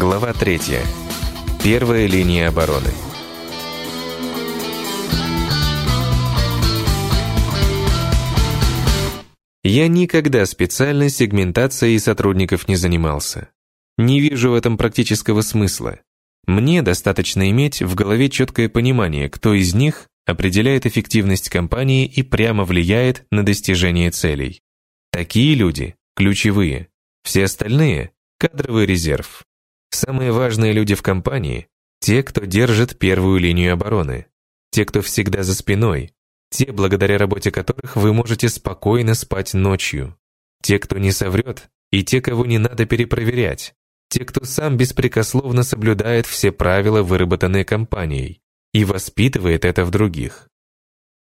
Глава 3. Первая линия обороны. Я никогда специально сегментацией сотрудников не занимался. Не вижу в этом практического смысла. Мне достаточно иметь в голове четкое понимание, кто из них определяет эффективность компании и прямо влияет на достижение целей. Такие люди – ключевые. Все остальные – кадровый резерв. Самые важные люди в компании – те, кто держит первую линию обороны, те, кто всегда за спиной, те, благодаря работе которых вы можете спокойно спать ночью, те, кто не соврет, и те, кого не надо перепроверять, те, кто сам беспрекословно соблюдает все правила, выработанные компанией, и воспитывает это в других.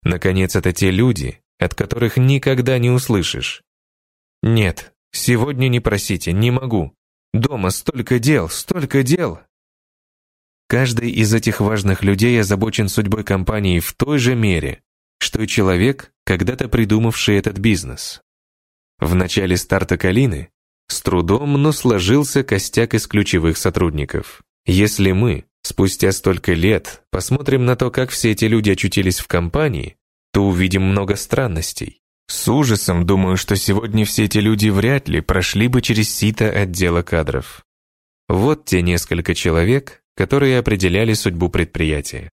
Наконец, это те люди, от которых никогда не услышишь. «Нет, сегодня не просите, не могу. Дома столько дел, столько дел!» Каждый из этих важных людей озабочен судьбой компании в той же мере, что и человек, когда-то придумавший этот бизнес. В начале старта Калины с трудом, но сложился костяк из ключевых сотрудников. Если мы, спустя столько лет, посмотрим на то, как все эти люди очутились в компании, то увидим много странностей. С ужасом думаю, что сегодня все эти люди вряд ли прошли бы через сито отдела кадров. Вот те несколько человек, которые определяли судьбу предприятия.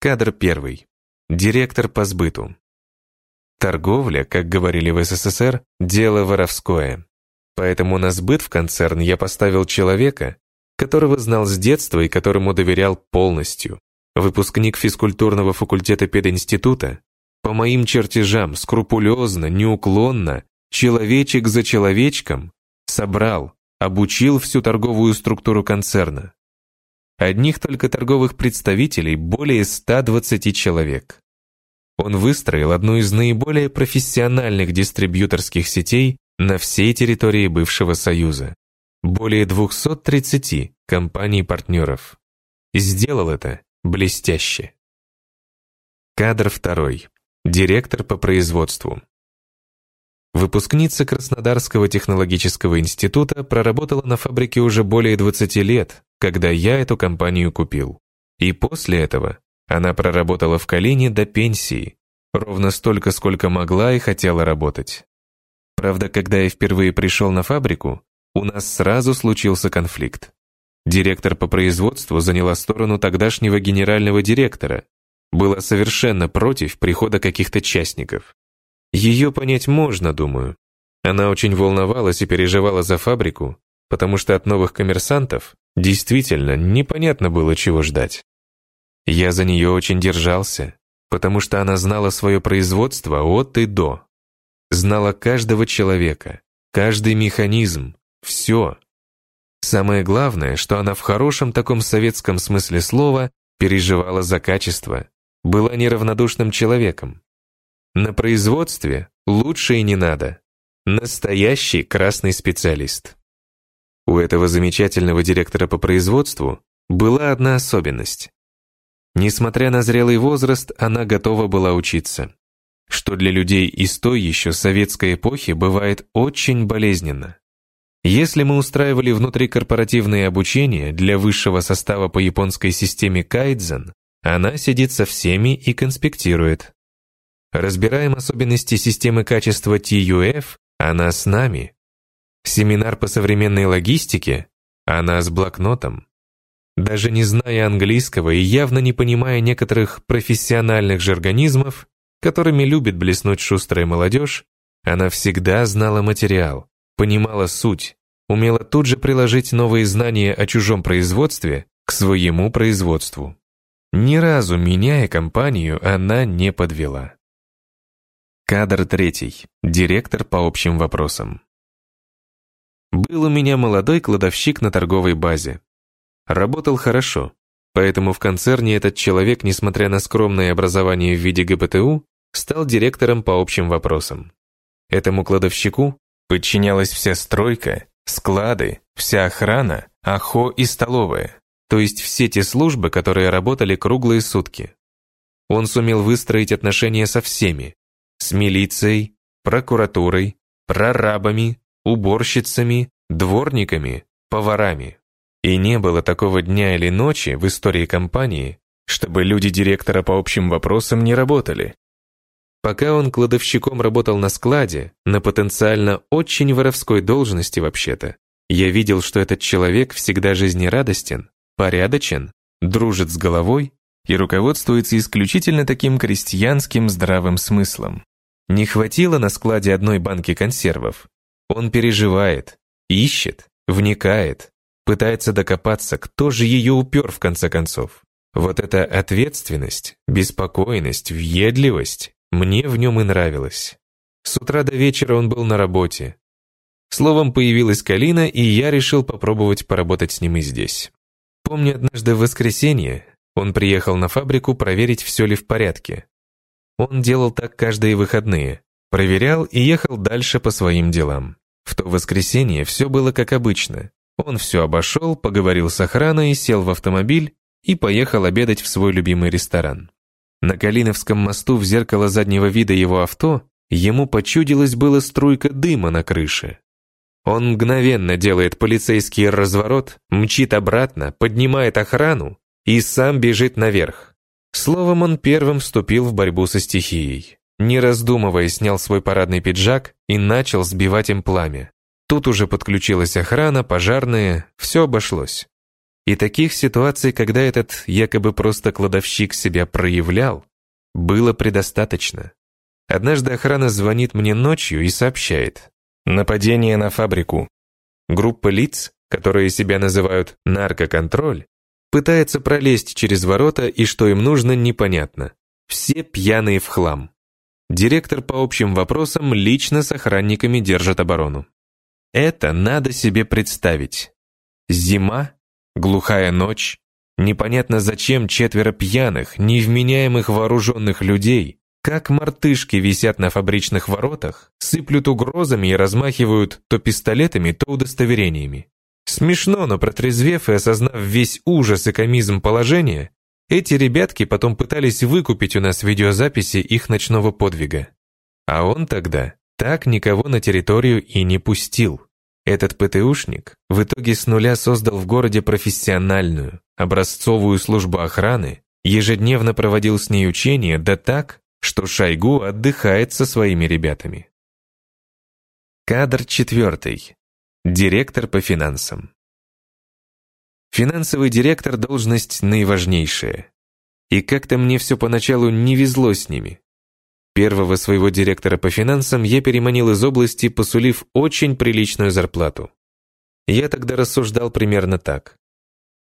Кадр первый. Директор по сбыту. Торговля, как говорили в СССР, дело воровское. Поэтому на сбыт в концерн я поставил человека, которого знал с детства и которому доверял полностью. Выпускник физкультурного факультета пединститута, по моим чертежам, скрупулезно, неуклонно, человечек за человечком, собрал, обучил всю торговую структуру концерна. Одних только торговых представителей более 120 человек. Он выстроил одну из наиболее профессиональных дистрибьюторских сетей на всей территории бывшего Союза. Более 230 компаний-партнеров. Сделал это блестяще. Кадр второй. Директор по производству. Выпускница Краснодарского технологического института проработала на фабрике уже более 20 лет, когда я эту компанию купил. И после этого она проработала в Калине до пенсии, ровно столько, сколько могла и хотела работать. Правда, когда я впервые пришел на фабрику, у нас сразу случился конфликт. Директор по производству заняла сторону тогдашнего генерального директора, была совершенно против прихода каких-то частников. Ее понять можно, думаю. Она очень волновалась и переживала за фабрику, потому что от новых коммерсантов действительно непонятно было, чего ждать. Я за нее очень держался, потому что она знала свое производство от и до. Знала каждого человека, каждый механизм, все. Самое главное, что она в хорошем таком советском смысле слова переживала за качество, была неравнодушным человеком. На производстве лучше и не надо. Настоящий красный специалист. У этого замечательного директора по производству была одна особенность. Несмотря на зрелый возраст, она готова была учиться. Что для людей из той еще советской эпохи бывает очень болезненно. Если мы устраивали внутрикорпоративное обучение для высшего состава по японской системе Кайдзен, она сидит со всеми и конспектирует. Разбираем особенности системы качества TUF, она с нами. Семинар по современной логистике, она с блокнотом. Даже не зная английского и явно не понимая некоторых профессиональных жаргонизмов, которыми любит блеснуть шустрая молодежь, она всегда знала материал, понимала суть, умела тут же приложить новые знания о чужом производстве к своему производству. Ни разу, меняя компанию, она не подвела. Кадр третий. Директор по общим вопросам. Был у меня молодой кладовщик на торговой базе. Работал хорошо, поэтому в концерне этот человек, несмотря на скромное образование в виде ГПТУ, стал директором по общим вопросам. Этому кладовщику подчинялась вся стройка, склады, вся охрана, АХО и столовая, то есть все те службы, которые работали круглые сутки. Он сумел выстроить отношения со всеми, с милицией, прокуратурой, прорабами, уборщицами, дворниками, поварами. И не было такого дня или ночи в истории компании, чтобы люди директора по общим вопросам не работали. Пока он кладовщиком работал на складе, на потенциально очень воровской должности вообще-то, я видел, что этот человек всегда жизнерадостен, порядочен, дружит с головой и руководствуется исключительно таким крестьянским здравым смыслом. Не хватило на складе одной банки консервов. Он переживает, ищет, вникает, пытается докопаться, кто же ее упер в конце концов. Вот эта ответственность, беспокойность, въедливость мне в нем и нравилось. С утра до вечера он был на работе. Словом, появилась Калина, и я решил попробовать поработать с ним и здесь. Помню, однажды в воскресенье он приехал на фабрику проверить, все ли в порядке. Он делал так каждые выходные. Проверял и ехал дальше по своим делам. В то воскресенье все было как обычно. Он все обошел, поговорил с охраной, сел в автомобиль и поехал обедать в свой любимый ресторан. На Калиновском мосту в зеркало заднего вида его авто ему почудилась была струйка дыма на крыше. Он мгновенно делает полицейский разворот, мчит обратно, поднимает охрану и сам бежит наверх. Словом, он первым вступил в борьбу со стихией. Не раздумывая, снял свой парадный пиджак и начал сбивать им пламя. Тут уже подключилась охрана, пожарные, все обошлось. И таких ситуаций, когда этот якобы просто кладовщик себя проявлял, было предостаточно. Однажды охрана звонит мне ночью и сообщает. Нападение на фабрику. Группа лиц, которые себя называют «наркоконтроль», пытается пролезть через ворота, и что им нужно, непонятно. Все пьяные в хлам. Директор по общим вопросам лично с охранниками держит оборону. Это надо себе представить. Зима, Глухая ночь. Непонятно зачем четверо пьяных, невменяемых вооруженных людей, как мартышки висят на фабричных воротах, сыплют угрозами и размахивают то пистолетами, то удостоверениями. Смешно, но протрезвев и осознав весь ужас и комизм положения, эти ребятки потом пытались выкупить у нас видеозаписи их ночного подвига. А он тогда так никого на территорию и не пустил. Этот ПТУшник в итоге с нуля создал в городе профессиональную, образцовую службу охраны, ежедневно проводил с ней учения, да так, что Шойгу отдыхает со своими ребятами. Кадр четвертый. Директор по финансам. Финансовый директор – должность наиважнейшая. И как-то мне все поначалу не везло с ними. Первого своего директора по финансам я переманил из области, посулив очень приличную зарплату. Я тогда рассуждал примерно так.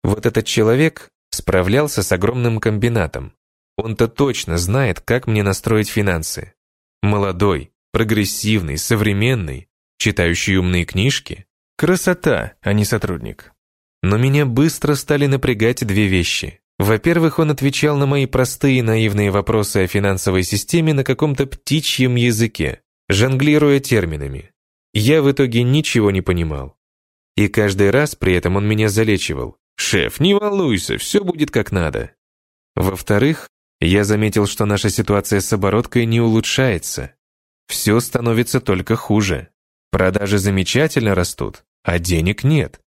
Вот этот человек справлялся с огромным комбинатом. Он-то точно знает, как мне настроить финансы. Молодой, прогрессивный, современный, читающий умные книжки. Красота, а не сотрудник. Но меня быстро стали напрягать две вещи. Во-первых, он отвечал на мои простые наивные вопросы о финансовой системе на каком-то птичьем языке, жонглируя терминами. Я в итоге ничего не понимал. И каждый раз при этом он меня залечивал. «Шеф, не волнуйся, все будет как надо». Во-вторых, я заметил, что наша ситуация с обороткой не улучшается. Все становится только хуже. Продажи замечательно растут, а денег нет.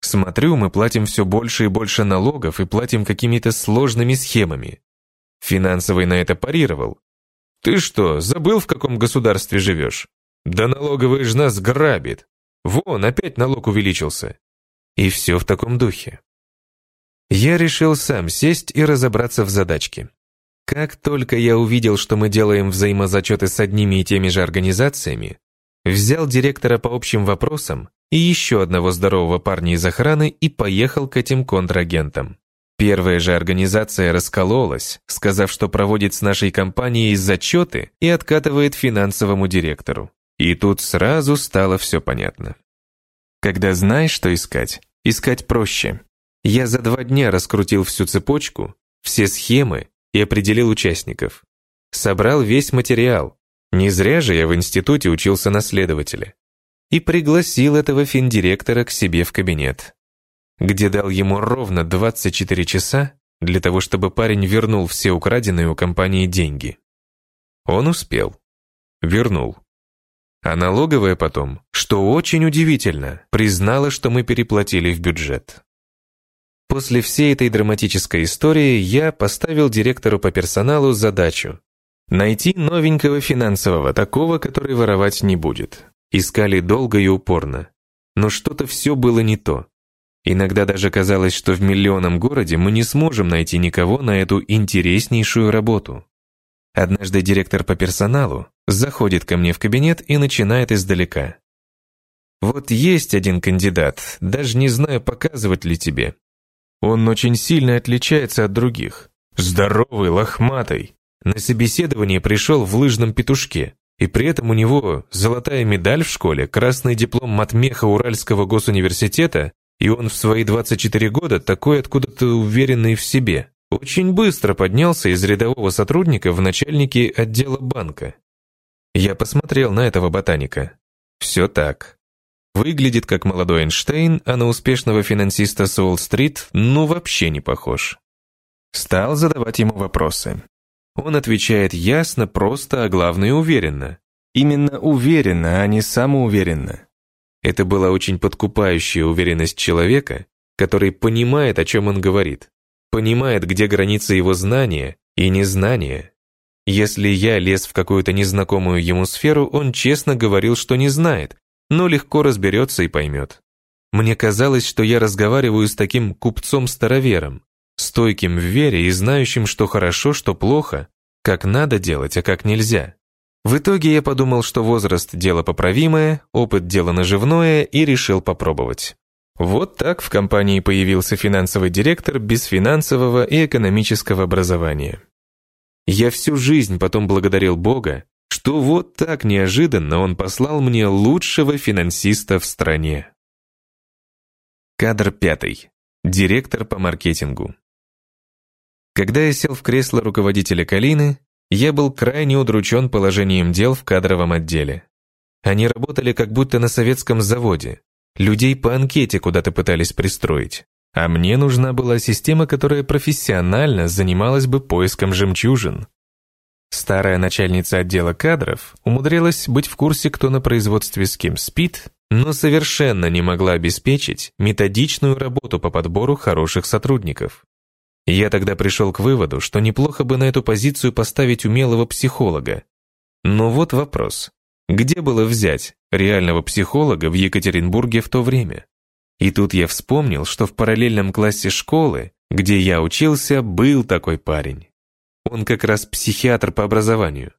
Смотрю, мы платим все больше и больше налогов и платим какими-то сложными схемами. Финансовый на это парировал. Ты что, забыл, в каком государстве живешь? Да налоговая ж нас грабит. Вон, опять налог увеличился. И все в таком духе. Я решил сам сесть и разобраться в задачке. Как только я увидел, что мы делаем взаимозачеты с одними и теми же организациями, взял директора по общим вопросам и еще одного здорового парня из охраны и поехал к этим контрагентам. Первая же организация раскололась, сказав, что проводит с нашей компанией зачеты и откатывает финансовому директору. И тут сразу стало все понятно. Когда знаешь, что искать, искать проще. Я за два дня раскрутил всю цепочку, все схемы и определил участников. Собрал весь материал. Не зря же я в институте учился на следователя и пригласил этого финдиректора к себе в кабинет, где дал ему ровно 24 часа для того, чтобы парень вернул все украденные у компании деньги. Он успел. Вернул. А налоговая потом, что очень удивительно, признала, что мы переплатили в бюджет. После всей этой драматической истории я поставил директору по персоналу задачу найти новенького финансового, такого, который воровать не будет. Искали долго и упорно. Но что-то все было не то. Иногда даже казалось, что в миллионном городе мы не сможем найти никого на эту интереснейшую работу. Однажды директор по персоналу заходит ко мне в кабинет и начинает издалека. «Вот есть один кандидат, даже не знаю, показывать ли тебе. Он очень сильно отличается от других. Здоровый, лохматый. На собеседование пришел в лыжном петушке, и при этом у него золотая медаль в школе, красный диплом матмеха Уральского госуниверситета, и он в свои 24 года такой откуда-то уверенный в себе. Очень быстро поднялся из рядового сотрудника в начальники отдела банка. Я посмотрел на этого ботаника. Все так. Выглядит как молодой Эйнштейн, а на успешного финансиста с Уолл-стрит ну вообще не похож. Стал задавать ему вопросы. Он отвечает ясно, просто, а главное уверенно. Именно уверенно, а не самоуверенно. Это была очень подкупающая уверенность человека, который понимает, о чем он говорит, понимает, где границы его знания и незнания. Если я лез в какую-то незнакомую ему сферу, он честно говорил, что не знает, но легко разберется и поймет. Мне казалось, что я разговариваю с таким купцом-старовером, стойким в вере и знающим, что хорошо, что плохо, как надо делать, а как нельзя. В итоге я подумал, что возраст – дело поправимое, опыт – дело наживное и решил попробовать. Вот так в компании появился финансовый директор без финансового и экономического образования. Я всю жизнь потом благодарил Бога, что вот так неожиданно он послал мне лучшего финансиста в стране. Кадр пятый. Директор по маркетингу. Когда я сел в кресло руководителя Калины, я был крайне удручен положением дел в кадровом отделе. Они работали как будто на советском заводе. Людей по анкете куда-то пытались пристроить. А мне нужна была система, которая профессионально занималась бы поиском жемчужин. Старая начальница отдела кадров умудрилась быть в курсе, кто на производстве с кем спит, но совершенно не могла обеспечить методичную работу по подбору хороших сотрудников. Я тогда пришел к выводу, что неплохо бы на эту позицию поставить умелого психолога. Но вот вопрос. Где было взять реального психолога в Екатеринбурге в то время? И тут я вспомнил, что в параллельном классе школы, где я учился, был такой парень. Он как раз психиатр по образованию.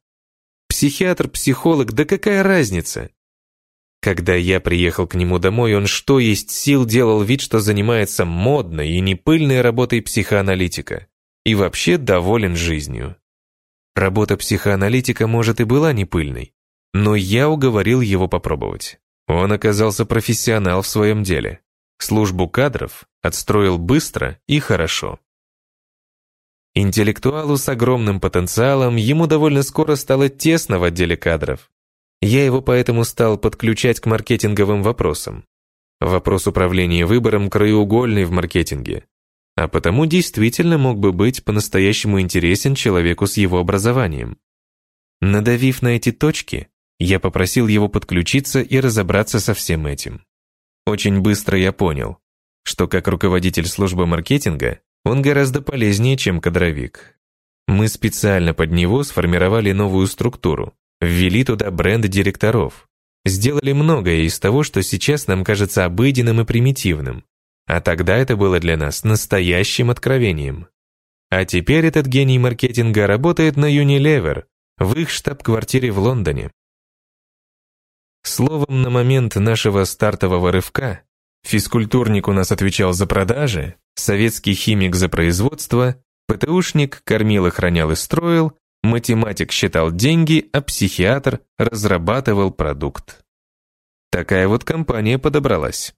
Психиатр, психолог, да какая разница? Когда я приехал к нему домой, он что есть сил делал вид, что занимается модной и непыльной работой психоаналитика. И вообще доволен жизнью. Работа психоаналитика, может, и была непыльной, но я уговорил его попробовать. Он оказался профессионал в своем деле. Службу кадров отстроил быстро и хорошо. Интеллектуалу с огромным потенциалом ему довольно скоро стало тесно в отделе кадров. Я его поэтому стал подключать к маркетинговым вопросам. Вопрос управления выбором краеугольный в маркетинге, а потому действительно мог бы быть по-настоящему интересен человеку с его образованием. Надавив на эти точки, я попросил его подключиться и разобраться со всем этим. Очень быстро я понял, что как руководитель службы маркетинга он гораздо полезнее, чем кадровик. Мы специально под него сформировали новую структуру, ввели туда бренд директоров, сделали многое из того, что сейчас нам кажется обыденным и примитивным, а тогда это было для нас настоящим откровением. А теперь этот гений маркетинга работает на Unilever, в их штаб-квартире в Лондоне. Словом, на момент нашего стартового рывка физкультурник у нас отвечал за продажи, советский химик за производство, ПТУшник кормил, охранял и строил, математик считал деньги, а психиатр разрабатывал продукт. Такая вот компания подобралась.